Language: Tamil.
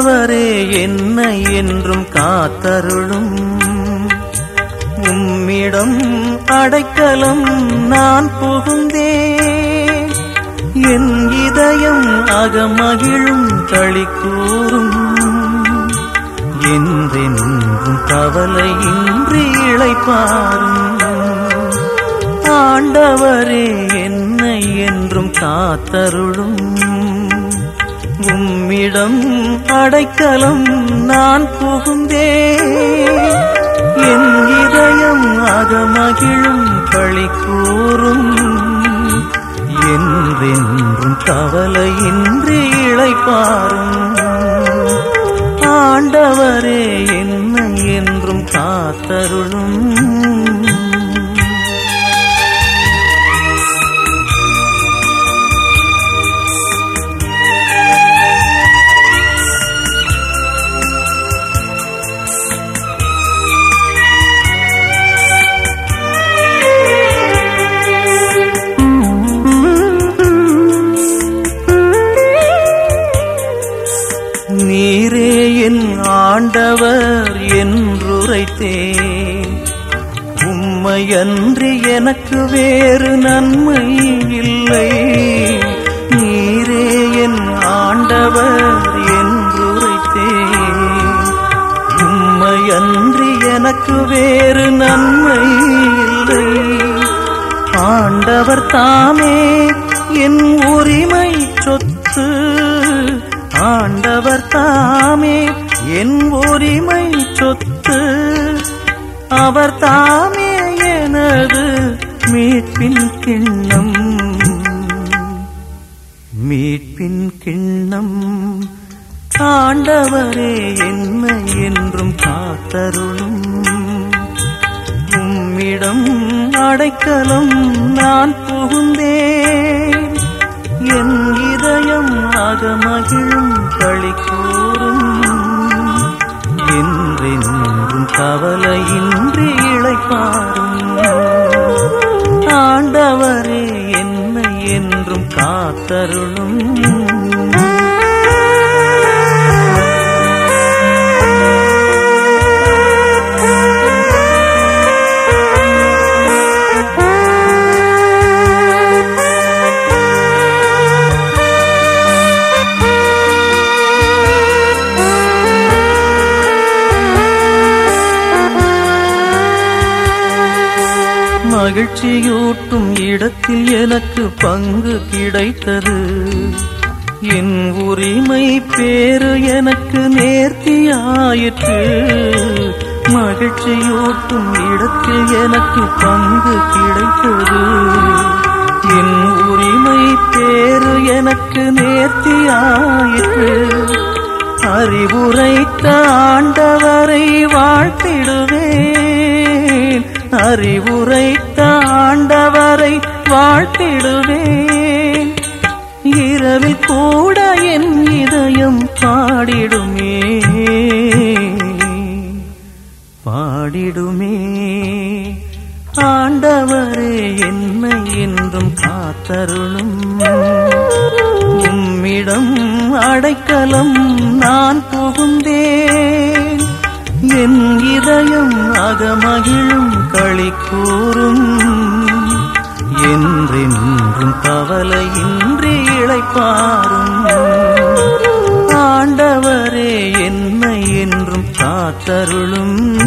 ஆண்டவரே என்னை என்றும் காத்தருளும். உம்மிடம் அடைக்கலம் நான் புகுந்தேன். என் இதயம் அகமகிழும் களி கூறும். என்றென்றும் கவலையின்றி இழைப்பாரும் ஆண்டவரே என்னை என்றும் காத்தருளும். உம்மிடம் அடைக்கலம் நான் புகுந்தேன். என் இதயம் அகமகிழும் பழி கூறும். என்றென்றும் கவலையின்றி இழைப்பாரும் ஆண்டவரே என்னை என்றும் காத்தருளும். உம்மையன்றி எனக்கு வேறு நன்மை இல்லை. நீரே என் ஆண்டவர் என்றுரைத்தேன். உம்மையன்றி எனக்கு வேறு நன்மை இல்லை. ஆண்டவர் தாமே என் உரிமை சொத்து. ஆண்டவர் தாமே என் அவர் தாமே எனது மீட்பின் கிண்ணம். மீட்பின் கிண்ணம் ஆண்டவரே என்ன என்றும் காத்தருளும். உம்மிடம் அடைக்கலம் நான் புகுந்தேன். என் இதயம் ஆக மகிழும் களி கூறும். என்றென்ன கவலையின்றி இழைப்பாரும் ஆண்டவரே என்னை என்றும் காத்தருளும். மகிழ்ச்சியூட்டும் இடத்தில் எனக்கு பங்கு கிடைத்தது. என் உரிமை பேரு எனக்கு நேர்த்தியாயிற்று. மகிழ்ச்சியூட்டும் இடத்தில் எனக்கு பங்கு கிடைத்தது. என் உரிமை பேரு எனக்கு நேர்த்தியாயிற்று. அறிவுரைத்த ஆண்டவரை வாழ்த்திடுவேன். அறிவுரைத்த ஆண்டவரை வாழ்த்திடுவேன். இரவில் கூட என் இதயம் பாடிடுமே. பாடிடுமே. ஆண்டவரே என்னை என்றும் காத்தருளும். உம்மிடம் அடைக்கலம் நான் புகுந்தேன். என் இதயம் அகமகிழும் களி கூறும். என்றென்றும் கவலையின்றி இழைப்பாரும். ஆண்டவரே என்னை என்றும் காத்தருளும்.